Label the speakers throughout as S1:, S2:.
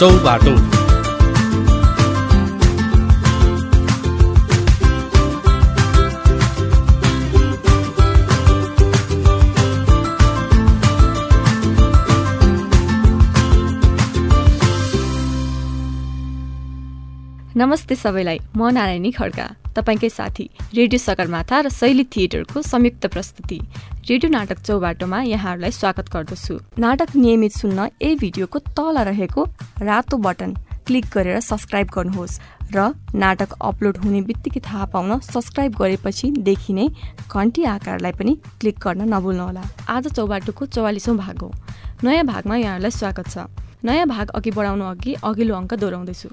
S1: चौबाटो।
S2: नमस्ते सबैलाई। म नारायणी खड्का। तपाईँकै साथी रेडियो सगरमाथा र शैली थिएटरको संयुक्त प्रस्तुति। रेडियो नाटक चौबाटोमा यहाँहरूलाई स्वागत गर्दछु। नाटक नियमित सुन्न यही भिडियोको तल रहेको रातो बटन क्लिक गरेर सब्सक्राइब गर्नुहोस् र नाटक अपलोड हुने बित्तिकै थाहा पाउन सब्सक्राइब गरेपछि देखिने घन्टी आकारलाई पनि क्लिक गर्न नभुल्नुहोला। आज चौबाटोको चौवालिसौँ भाग हो। नयाँ भागमा यहाँहरूलाई स्वागत छ। नयाँ भाग अघि बढाउनु अघि अघिल्लो अङ्क दोहोऱ्याउँदैछु।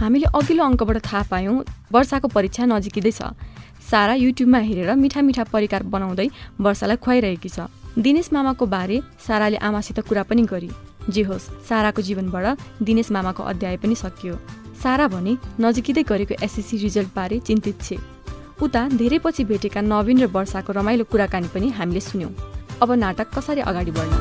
S2: हामीले अघिल्लो अङ्कबाट थाहा पायौँ वर्षाको परीक्षा नजिकिँदैछ सारा युट्युबमा हेरेर मिठा मिठा परिकार बनाउँदै वर्षालाई खुवाइरहेकी छ। दिनेश मामाको बारे साराले आमासित कुरा पनि गरी। जे होस् साराको जीवनबाट दिनेश मामाको अध्याय पनि सकियो। सारा भने नजिकिँदै गरेको एसएससी रिजल्ट बारे चिन्तित छे। उता धेरै पछि भेटेका नवीन र वर्षाको रमाइलो कुराकानी पनि हामीले सुन्यौँ। अब नाटक कसरी अगाडि बढ्ला?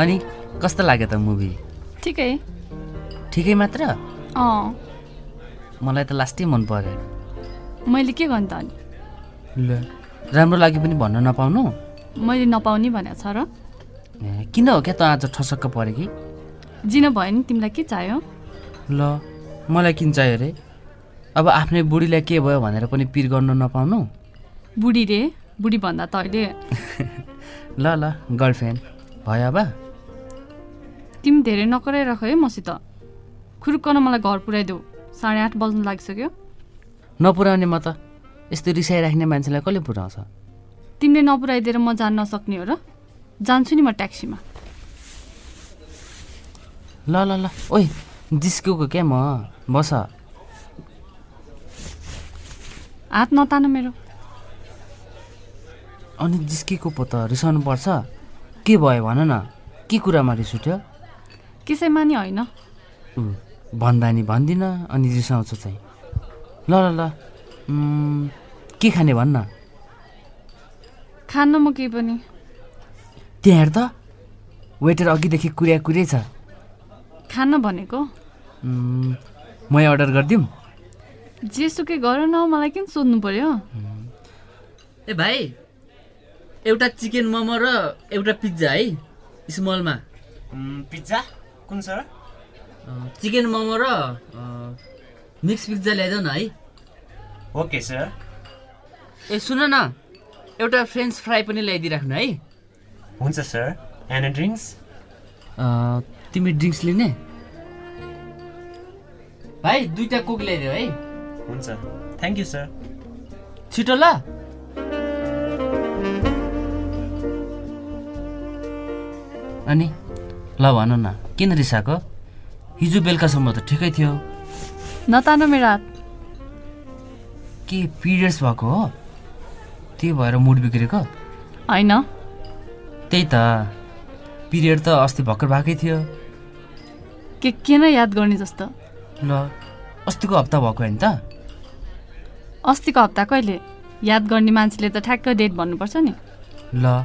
S3: अनि कस्तो लाग्यो त मुभी
S4: ठिकै।
S3: ठिकै मात्र?
S4: अँ।
S3: मलाई त लास्टै मन पर्यो।
S4: मैले के गर्नु त अनि?
S3: ल। राम्रो लाग्यो पनि भन्न नपाउनु?
S4: मैले नपाउने भनेको छ र।
S3: किन हो क्या त आज ठसक्क पऱ्यो कि?
S4: जिन भयो नि तिमीलाई के चाहियो?
S3: ल मलाई किन चाहियो अरे अब आफ्नै बुढीलाई के भयो भनेर पनि पिर गर्न नपाउनु?
S4: बुढी रे बुढी भन्दा त अहिले
S3: ल ल गर्लफ्रेन्ड भयो अब।
S4: तिमी धेरै नकराइराख है मसित? खुरुक्कन मलाई घर पुऱ्याइदेऊ। साढे आठ बज्नु लागिसक्यो।
S3: नपुऱ्याउने म त यस्तो रिसाइराख्ने मान्छेलाई कसले पुऱ्याउँछ?
S4: तिमीले नपुऱ्याइदिएर म जान नसक्ने हो र? जान्छु नि म ट्याक्सीमा।
S3: ल ल ल। ओइ जिस्किएको क्या म? बस।
S4: हात नतान मेरो।
S3: अनि जिस्किएको पो त रिसाउनु पर्छ। के भयो भन न? के कुरामा रिस उठ्यो?
S4: कसैमा नि होइन
S3: भन्दा नि भन्दिनँ अनि रिसाउँछ चाहिँ। ल ल ल। के खाने भन्न
S4: खान्न म केही पनि।
S3: त्यहाँ हेर त। वेटर अघिदेखि कुर्या कुरै छ।
S4: खान्न भनेको?
S3: मै अर्डर गरिदिउँ।
S4: जेसुकै गर न मलाई किन सोध्नु पर्यो?
S3: ए भाइ एउटा चिकन मोमो र एउटा पिज्जा है स्मलमा।
S5: पिज्जा? कुन सर
S3: चिकन मोमो र मिक्स पिज्जा ल्याइदेऊ न है।
S5: Okay sir.
S3: ए सुन न एउटा फ्रेन्च फ्राई पनि ल्याइदिइराख्नु है।
S5: हुन्छ सर। एन्ड ड्रिङ्क्स
S3: तिमी ड्रिङ्क्स लिने? भाइ दुइटा कोक ल्याइदेऊ है।
S5: हुन्छ। थ्याङ्क यू सर
S3: छिटो ल। अनि? ल भन न किन रिसाएको? हिजो बेलुकासम्म त ठिकै थियो।
S4: नतान मेरो हात
S3: के पिरियड्स भएको हो? त्यही भएर मुड बिग्रेको?
S4: होइन।
S3: त्यही त पिरियड त अस्ति भर्खर भएकै थियो।
S4: के के नै याद गर्ने जस्तो?
S3: ल अस्तिको हप्ता भएको होइन त।
S4: अस्तिको हप्ता कहिले? याद गर्ने मान्छेले त ठ्याक्क डेट भन्नुपर्छ नि।
S3: ल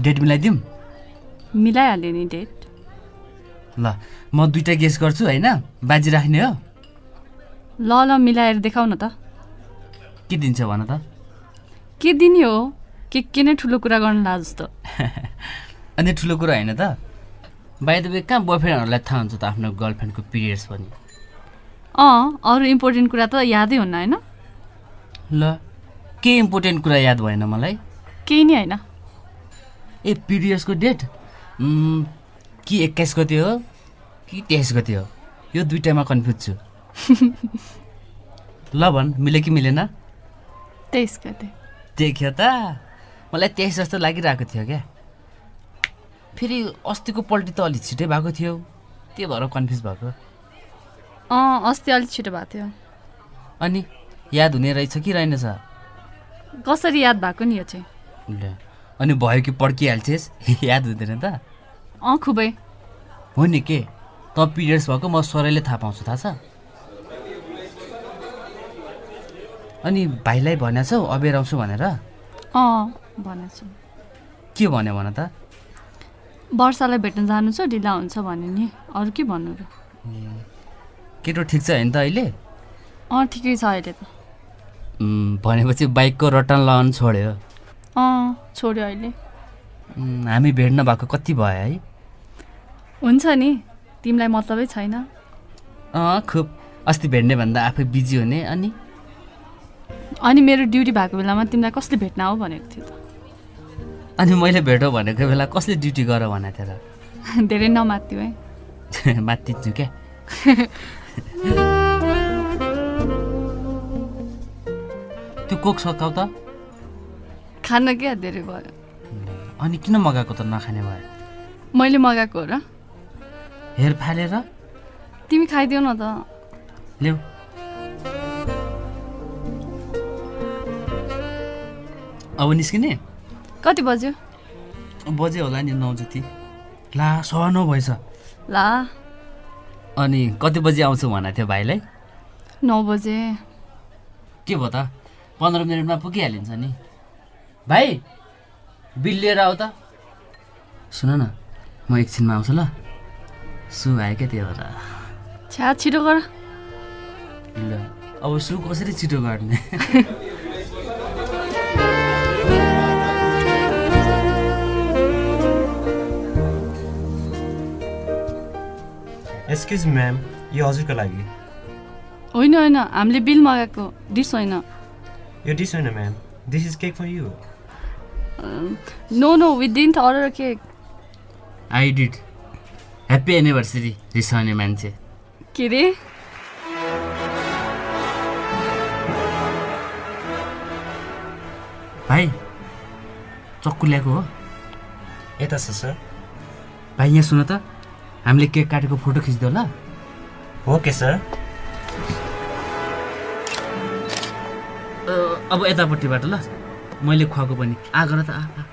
S3: डेट मिलाइदिउँ?
S4: मिलाइहाल्यो नि डेट
S3: ल म दुइटा गेस गर्छु होइन? बाजी राख्ने हो?
S4: ल ल मिलाएर देखाउ न त।
S3: के दिन्छ भन त?
S4: के दिने हो? के के नै ठुलो कुरा गर्नु ला जस्तो।
S3: अनि ठुलो कुरा होइन त? बाई द वे कहाँ बोयफ्रेन्डहरूलाई थाहा हुन्छ त आफ्नो गर्लफ्रेन्डको पिरियड्स पनि?
S4: अँ अरू इम्पोर्टेन्ट कुरा त यादै हुन्न होइन?
S3: ल के इम्पोर्टेन्ट कुरा याद भएन मलाई?
S4: केही नै होइन।
S3: ए पिरियड्सको डेट कि एक्काइस गते हो? कि तेइस गते हो? यो दुइटामा कन्फ्युज छु। ल भन् मिल्यो कि मिलेन?
S4: तेइस गते।
S3: देख्यो त? मलाई तेइस जस्तो लागिरहेको थियो क्या। फेरि अस्तिको पल्टी त अलिक छिटै भएको थियो। त्यही भएर कन्फ्युज भएको।
S4: अँ अस्ति अलिक छिटो भएको थियो।
S3: अनि याद हुने रहेछ कि रहेनछ?
S4: कसरी याद भएको नि यो चाहिँ?
S3: ल अनि भयो कि पड्किहाल्छेस् याद हुँदैन त।
S4: अँ खुबै।
S3: हो नि के? त पिरियड्स भएको म स्वरैले थाहा पाउँछु थाहा छ? अनि भाइलाई भनेको छौ अबेर आउँछु भनेर?
S4: अँ भनेको छु
S3: के भन्यो भन त?
S4: वर्षालाई भेट्न जानु छ ढिला हुन्छ भने नि। अरू के भन्नु र?
S3: केटो ठिक छ होइन त अहिले?
S4: अँ ठिकै छ अहिले त।
S3: भनेपछि बाइकको रटन लगाउनु छोड्यो।
S4: अँ छोड्यो अहिले।
S3: हामी भेट्न भएको कति भयो है?
S4: हुन्छ नि। तिमीलाई मतलबै छैन।
S3: अँ खुब। अस्ति भेट्ने भन्दा आफै बिजी हुने अनि?
S4: अनि मेरो ड्युटी भएको बेलामा तिमीलाई कसले भेट्न आऊ भनेको थियो त।
S3: अनि मैले भेटौ भनेको बेला कसले ड्युटी गर भनेको थियो र?
S4: धेरै नमात्यो है।
S3: माथिन्छु क्या। त्यो कोक सकाउ त।
S4: खान क्या धेरै भयो।
S3: अनि किन मगाएको त नखाने भयो?
S4: मैले मगाएको हो र।
S3: हेर फालेर।
S4: तिमी खाइदेऊ न त।
S3: ल्याउ अब निस्किने?
S4: कति बज्यो?
S3: बजे होला नि नौ जति। ला सवा नौ भएछ।
S4: ला।
S3: अनि कति बजी आउँछु भनेको थियो भाइलाई?
S4: नौ बजे।
S3: के भयो त? पन्ध्र मिनटमा पुगिहालिन्छ नि। भाइ बिल लिएर आऊ त। सुन न म एकछिनमा आउँछु ल। सु आयो क्या त्यो भएर
S4: छ्या छिटो गर।
S3: ल अब सु कसरी छिटो गर्ने?
S5: एक्सक्युज म्याम यो हजुरको लागि।
S4: होइन होइन हामीले बिल मगाएको डिस होइन।
S5: यो डिस होइन ma'am this is cake for you
S4: no no with didn't order cake
S3: I did happy anniversary रिसाउने मान्छे।
S4: के रे
S3: भाइ चक्कु ल्याएको हो।
S5: यता छ सर।
S3: भाइ यहाँ सुन त। हामीले केक काटेको फोटो खिचिदियो ल
S5: ओके सर।
S3: अब यतापट्टिबाट ल। मैले खुवाएको पनि। आ गर त आ।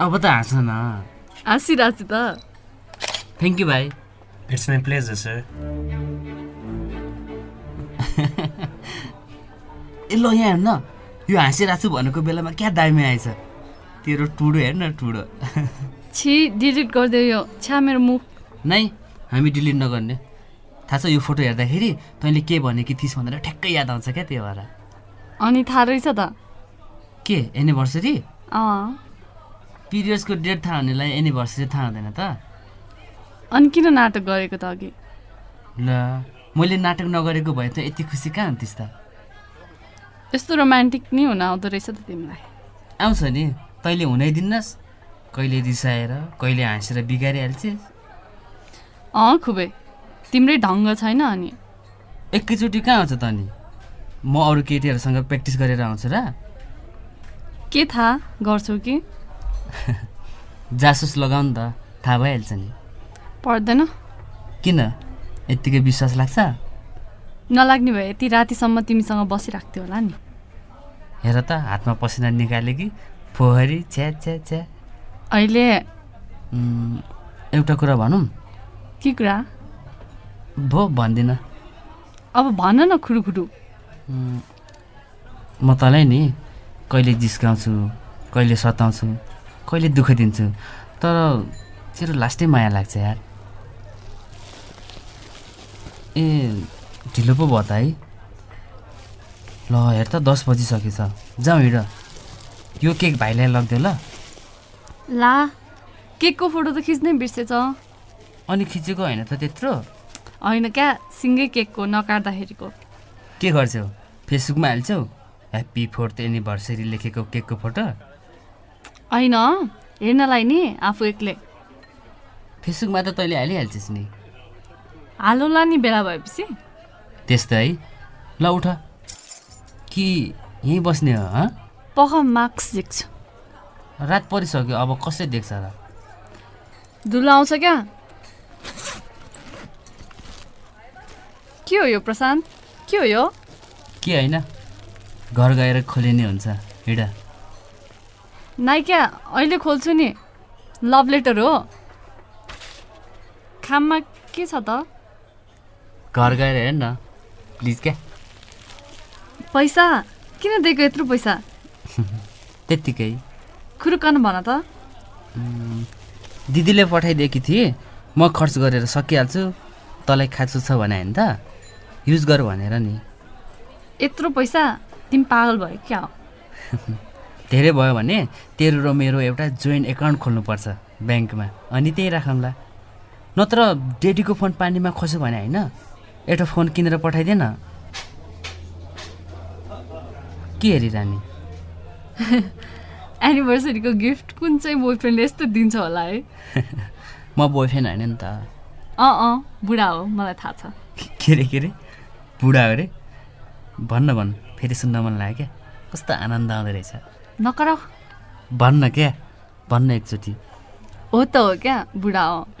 S3: अब त हाँस न।
S4: हाँसिरहेको छु त।
S3: थ्याङ्क यू भाइ
S5: इट्स माई प्लेजर सर
S3: ए ल यहाँ हेर्न। यो हाँसिरहेको छु भनेको बेलामा क्या दामी आएछ? तेरो टुडो हेर्न टुडो।
S4: छि डिलिट गरिदियो यो। छ्या मेरो मुख।
S3: नै हामी डिलिट नगर्ने। थाहा छ यो फोटो हेर्दाखेरि तैँले के भनेकी थिइस् भनेर ठ्याक्कै याद आउँछ क्या त्यो भएर।
S4: अनि थाहा रहेछ त।
S3: के एनिभर्सरी?
S4: अँ।
S3: पिरियड्सको डेट थाहा हुनेलाई एनिभर्सरी थाहा हुँदैन त।
S4: अनि किन नाटक गरेको त अघि?
S3: ल मैले नाटक नगरेको भए त यति खुसी कहाँ हुन्थिस् त?
S4: यस्तो रोमान्टिक नि हुन आउँदो रहेछ त तिमीलाई।
S3: आउँछ नि तैँले हुनै दिन्नस् कहिले रिसाएर कहिले हाँसेर बिगारिहाल्छिस्
S4: अँ खुबै। तिम्रै ढङ्ग छैन अनि।
S3: एकैचोटि कहाँ आउँछ त अनि? म अरू केटीहरूसँग प्र्याक्टिस गरेर आउँछु र।
S4: के थाहा गर्छौ कि?
S3: जासुस लगाउ नि त थाहा भइहाल्छ नि।
S4: पर्दैन।
S3: किन? यत्तिकै विश्वास लाग्छ?
S4: नलाग्ने भए यति रातिसम्म तिमीसँग बसिराख्थ्यो होला नि।
S3: हेर त हातमा पसिना निकाले कि फोहरी छ्या छ्या छ्या।
S4: अहिले
S3: एउटा कुरा भनौँ।
S4: के कुरा?
S3: भो भन्दिनँ।
S4: अब भन न खुरुखुरु।
S3: म तँलाई नि कहिले जिस्काउँछु कहिले सताउँछु कहिले दुःख दिन्छु? तर तेरो लास्टै माया लाग्छ यार। ए ढिलो पो भयो त है। ल हेर त दस बजिसकेछ जाउँ हिँड। यो केक भाइलाई लगिदियो ल।
S4: ला केकको फोटो त खिच्नै बिर्सेछ।
S3: अनि खिचेको होइन त त्यत्रो?
S4: होइन क्या सिङ्गै केकको नकाट्दाखेरिको।
S3: के गर्छौ? फेसबुकमा हाल्छौ? ह्याप्पी फोर्थ एनिभर्सरी लेखेको केकको फोटो?
S4: होइन हेर्नलाई नि आफू एक्लै।
S3: फेसबुकमा त तैँले हालिहाल्छिस् नि।
S4: हालौँला नि बेला भएपछि।
S3: त्यस्तै। है ल उठ। कि यहीँ बस्ने हो हँ?
S4: पख मार्क्स देख्छु।
S3: रात परिसक्यो अब कसले देख्छ र?
S4: धुलो आउँछ क्या? के हो यो प्रशान्त? के हो यो?
S3: के होइन? घर गएर खोलिने हुन्छ हिँड।
S4: नाइ क्या अहिले खोल्छु नि। लभ लेटर हो। खाममा के छ त?
S3: घर गएर हेर न प्लिज क्या।
S4: पैसा? किन दिएको यत्रो पैसा?
S3: त्यत्तिकै।
S4: खुरुकन भन त।
S3: दिदीले पठाइदिएकी थिए। म खर्च गरेर सकिहाल्छु। तँलाई खाँचो छ भने होइन त। युज गर भनेर नि।
S4: यत्रो पैसा? तिमी पागल भयो क्या हो?
S3: धेरै भयो भने तेरो र मेरो एउटा जोइन्ट एकाउन्ट खोल्नुपर्छ ब्याङ्कमा। अनि त्यही राखौँला। नत्र डेडीको फोन पानीमा खस्यो भने होइन? एउटा फोन किनेर पठाइदे न के हेरिरहने
S4: एनिभर्सरीको गिफ्ट कुन चाहिँ बोयफ्रेन्डले यस्तो दिन्छ होला है?
S3: म बोयफ्रेन्ड होइन नि त।
S4: अँ अँ बुढा हो मलाई थाहा छ।
S3: के अरे के अरे बुढा हो अरे भन्न भन् फेरि सुन्न मन लाग्यो क्या। कस्तो आनन्द आउँदो रहेछ।
S4: नकराउ।
S3: भन्न क्या? भन्न एकचोटि।
S4: हो त हो क्या? बुढा हो।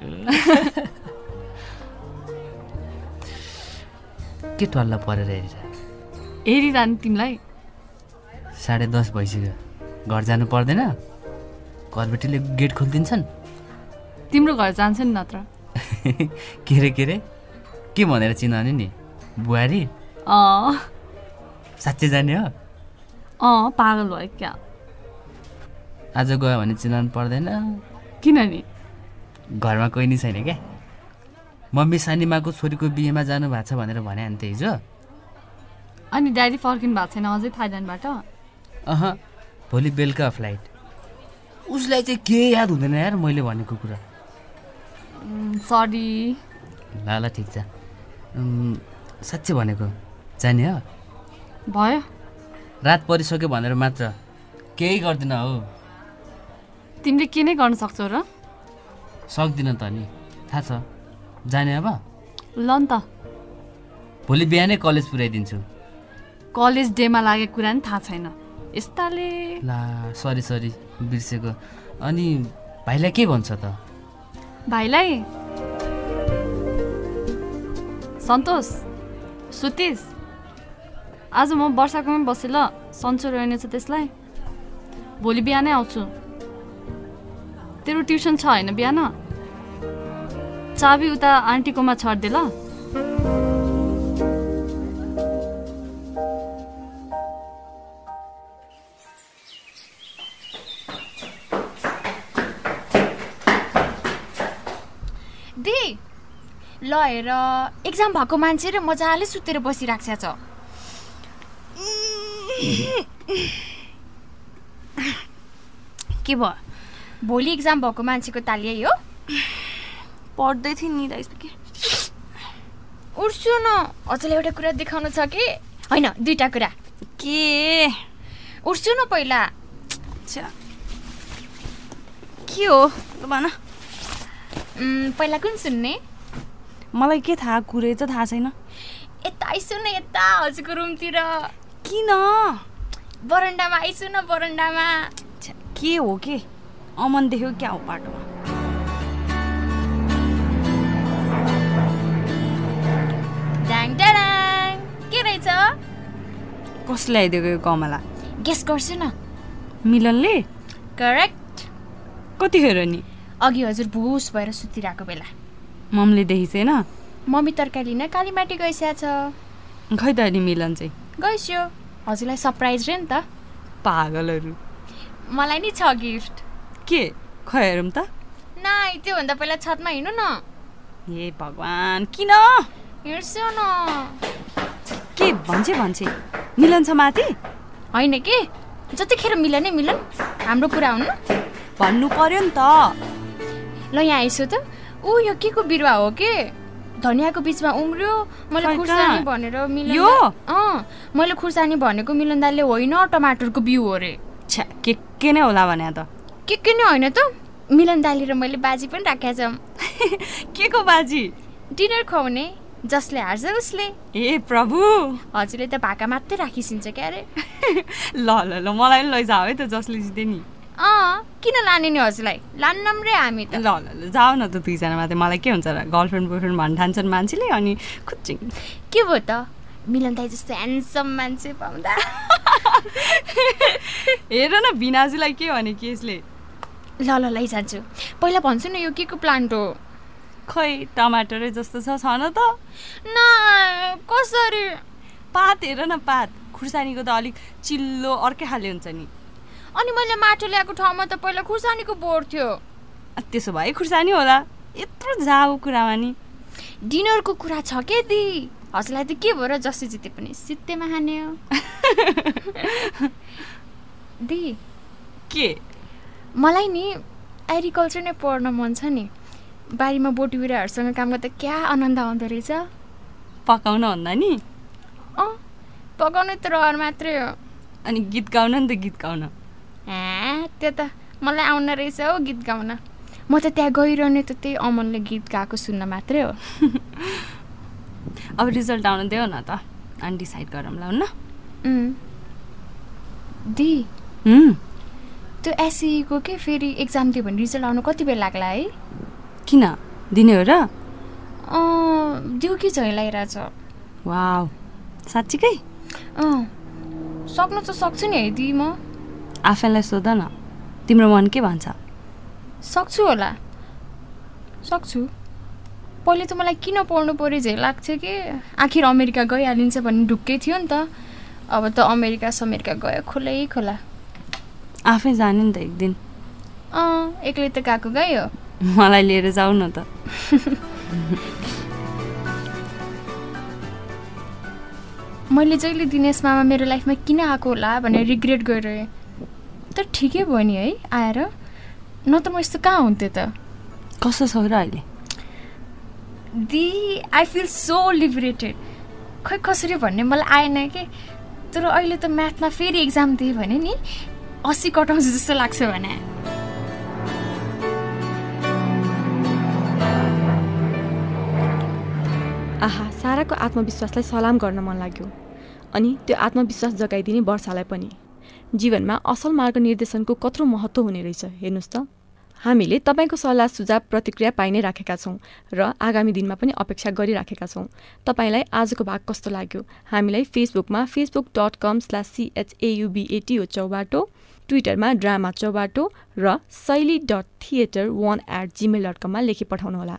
S3: के टल्ल परेर हेरिरह?
S4: हेरिरहनु तिमीलाई।
S3: साढे दस भइसक्यो। घर जानु पर्दैन। घरबेटीले गेट खोलिदिन्छन्।
S4: तिम्रो घर जान्छ नि नत्र।
S3: के अरे के अरे के भनेर चिनाउने नि? बुहारी?
S4: अँ।
S3: साँच्चै जाने हो?
S4: अँ पागल भयो क्या?
S3: आज गयो भने चिनाउनु पर्दैन।
S4: किनभने?
S3: घरमा कोही नि छैन क्या मम्मी सानीमाको छोरीको बिहेमा जानु भएको छ भनेर भने अन्त हिजो
S4: अनि ड्याडी फर्किनु भएको छैन अझै थाइल्यान्डबाट?
S3: अह भोलि बेलुका फ्लाइट। उसलाई चाहिँ के याद हुँदैन यार मैले भनेको कुरा।
S4: सरी।
S3: ल ल ठिक छ। साँच्चै भनेको जाने हो?
S4: भयो।
S3: रात परिसक्यो भनेर मात्र। केही गर्दिनँ हो।
S4: तिमीले के नै गर्न सक्छौ र?
S3: सक्दिनँ त नि। थाहा छ। जाने अब?
S4: ल नि त।
S3: भोलि बिहानै कलेज पुर्याइदिन्छु
S4: कलेज डेमा लागेको कुरा नि थाहा छैन। यस्ताले।
S3: ला सरी सरी बिर्सेको। अनि भाइलाई के भन्छ त?
S4: भाइलाई? सन्तोष? सुतिस? आज म वर्षाकोमै बसेँ ल। सन्चो रहेनेछ त्यसलाई। भोलि बिहानै आउँछु। तेरो ट्युसन छ होइन बिहान? चाबी उता आन्टीकोमा छरिदे ल।
S1: ल हेर एक्जाम भएको मान्छे र मजाले सुतेर बसिरहेको छ। के भयो? भोलि एक्जाम भएको मान्छेको ताली है हो?
S6: पढ्दै थिएँ नि राइस के।
S1: उर्सु न। हजुरलाई एउटा कुरा देखाउनु छ कि? होइन दुईवटा कुरा।
S6: के?
S1: उर्सु न पहिला।
S6: के हो? भन।
S1: पहिला कुन सुन्ने?
S6: मलाई के थाहा? कुरै त थाहा छैन।
S1: यता आइसु न यता हजुरको रुमतिर।
S6: किन?
S1: बरन्डामा आइसु न बरन्डामा।
S6: के हो के? अमन देख्यो क्या हो बाटोमा
S1: के रहेछ?
S6: कसले आइदिएको यो कमला?
S1: गेस गर्छु न।
S6: मिलनले?
S1: करेक्ट
S6: कतिखेर नि?
S1: अघि हजुर भुस भएर सुतिरहेको बेला।
S6: मम्मीले देखिसैन
S1: मम्मी तरकारी लिन कालीमाटी गइसकेको छ।
S6: खै त अनि मिलन चाहिँ?
S1: गइस्यो। हजुरलाई सरप्राइज रे नि त।
S6: पागलहरू।
S1: मलाई नि छ गिफ्ट।
S6: के? खै हेरौँ त।
S1: नाइ त्योभन्दा पहिला छतमा हिँड्नु न।
S6: हे भगवान् किन?
S1: हिँड्छु न।
S6: के? भन्छे भन्छे। मिलन छ माथि?
S1: होइन के? जतिखेर मिलन मिलन। हाम्रो कुरा हुनु
S6: भन्नु पर्यो नि त।
S1: ल यहाँ आइसो त। ऊ यो के को बिरुवा हो के? धनियाँको बिचमा उम्रियो। मैले खुर्सानी? भनेर मिलन
S6: यो?
S1: अँ मैले खुर्सानी भनेको मिलन दाले होइन टमाटरको बिउ हो रे।
S6: छ्या के के नै होला भने त।
S1: के के नै होइन त। मिलन दाली र मैले बाजी पनि राखेका छौँ।
S6: के को बाजी?
S1: डिनर खुवाउने जसले हार्छ उसले।
S6: ए प्रभु।
S1: हजुरले त भाका मात्रै राखिसिन्छ क्या अरे।
S6: ल ल ल मलाई पनि लैजाऊ है त जसले जिते नि।
S1: अँ किन लाने नि हजुरलाई? रे हामी
S6: ल
S1: त।
S6: ल ल जाऊ न त दुईजना मात्रै। मलाई के हुन्छ र गर्लफ्रेन्ड बोयफ्रेन्ड भन्न ठान्छन् मान्छेले अनि खुच्चिङ
S1: के भयो त? मिलन दाई जस्तो ह्यान्डसम मान्छे पाउँदा।
S6: हेर न भिनाजुलाई के भने कि यसले?
S1: ल ल लैजान्छु पहिला भन्छु न यो के को प्लान्ट हो?
S6: खै टमाटरै जस्तो छ छ न त।
S1: न कसरी?
S6: पात हेर न पात। खुर्सानीको त अलिक चिल्लो अर्कै खाले हुन्छ नि।
S1: अनि मैले माटो ल्याएको ठाउँमा त पहिला खुर्सानीको बोर थियो।
S6: त्यसो भए खुर्सानी होला। यत्रो जाऊ कुरामा नि।
S1: डिनरको कुरा छ के दि? हजुरलाई त के भयो र जसले जिते पनि सित्तेमा हाने हो? दि।
S6: के?
S1: मलाई नि एग्रिकल्चर नै पढ्न मन छ नि। बारीमा बोटी बिरुवाहरूसँग काम गर्दा क्या आनन्द आउँदो रहेछ?
S6: पकाउन भन्दा नि?
S1: अँ पकाउने त रहर मात्रै हो।
S6: अनि गीत गाउन नि त गीत गाउन।
S1: ए त्यो त मलाई आउन रहेछ हो गीत गाउन। म त त्यहाँ गइरहने त त्यही अमनले गीत गाएको सुन्न मात्रै हो।
S6: अब रिजल्ट आउन देऊ न त। अनि डिसाइड गरौँला हुन्न?
S1: उम्। दि। त्यो एसईको के फेरि एक्जाम दियो भने रिजल्ट आउनु कति बेला लाग्ला है?
S6: किन? दिने हो र?
S1: दिउ कि झैँ लगाइरहेछ
S6: वाउ। साँच्चीकै?
S1: अँ सक्नु त सक्छु नि है दि म।
S6: आफैलाई सोध न। तिम्रो मन के भन्छ?
S1: सक्छु होला। सक्छु। पहिले त मलाई किन पढ्नु पऱ्यो झै? लाग्थ्यो कि? आखिर अमेरिका गइहालिन्छ भन्ने ढुक्कै थियो नि त। अब त अमेरिका समेरिका गयो खोलै खोला।
S6: आफै जाने नि त एक दिन
S1: अँ एक्लै त गएको गयो?
S6: मलाई लिएर जाऊ न त।
S1: मैले जहिले दिनेश मामा मेरो लाइफमा किन आएको होला भनेर रिग्रेट गरिरहेँ तर ठिकै भयो नि है आएर। न त म यस्तो कहाँ हुन्थेँ त?
S6: कस्तो छौ र अहिले?
S1: The I feel so liberated खै कसरी भन्ने मलाई आएन कि? तर अहिले त म्याथमा फेरि इक्जाम दिएँ भने नि अस्सी कटाउँछु जस्तो लाग्छ भने।
S2: आहा साराको आत्मविश्वासलाई सलाम गर्न मन लाग्यो। अनि त्यो आत्मविश्वास जगाइदिने वर्षालाई पनि। जीवनमा असल मार्ग निर्देशनको कत्रो महत्त्व हुने रहेछ हेर्नुहोस् त। हामीले तपाईँको सल्लाह सुझाव प्रतिक्रिया पाइ नै राखेका छौँ र आगामी दिनमा पनि अपेक्षा गरिराखेका छौँ। तपाईँलाई आजको भाग कस्तो लाग्यो? हामीलाई फेसबुकमा फेसबुक डट कम स्ल्यास सिएचएयुबिएटिओ चौबाटो ट्विटरमा ड्रामा चौबाटो र Shaili dot theatre one at Gmail dot कममा लेखी पठाउनुहोला।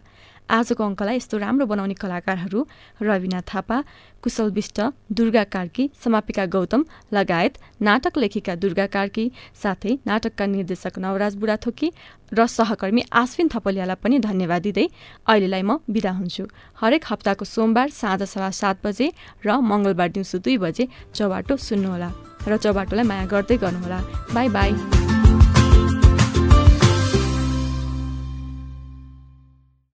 S2: आजको अङ्कलाई यस्तो राम्रो बनाउने कलाकारहरू रविना थापा कुशल विष्ट दुर्गा कार्की समापिका गौतम लगायत नाटक लेखिका दुर्गा कार्की साथै नाटकका निर्देशक नवराज बुढाथोकी र सहकर्मी आश्विन थपलियालाई पनि धन्यवाद दिँदै अहिलेलाई म बिदा हुन्छु। हरेक हप्ताको सोमबार साँझ सवा सात बजे र मङ्गलबार दिउँसो दुई बजे चौबाटो सुन्नुहोला र चौबाटोलाई माया गर्दै गर्नुहोला। Bye bye.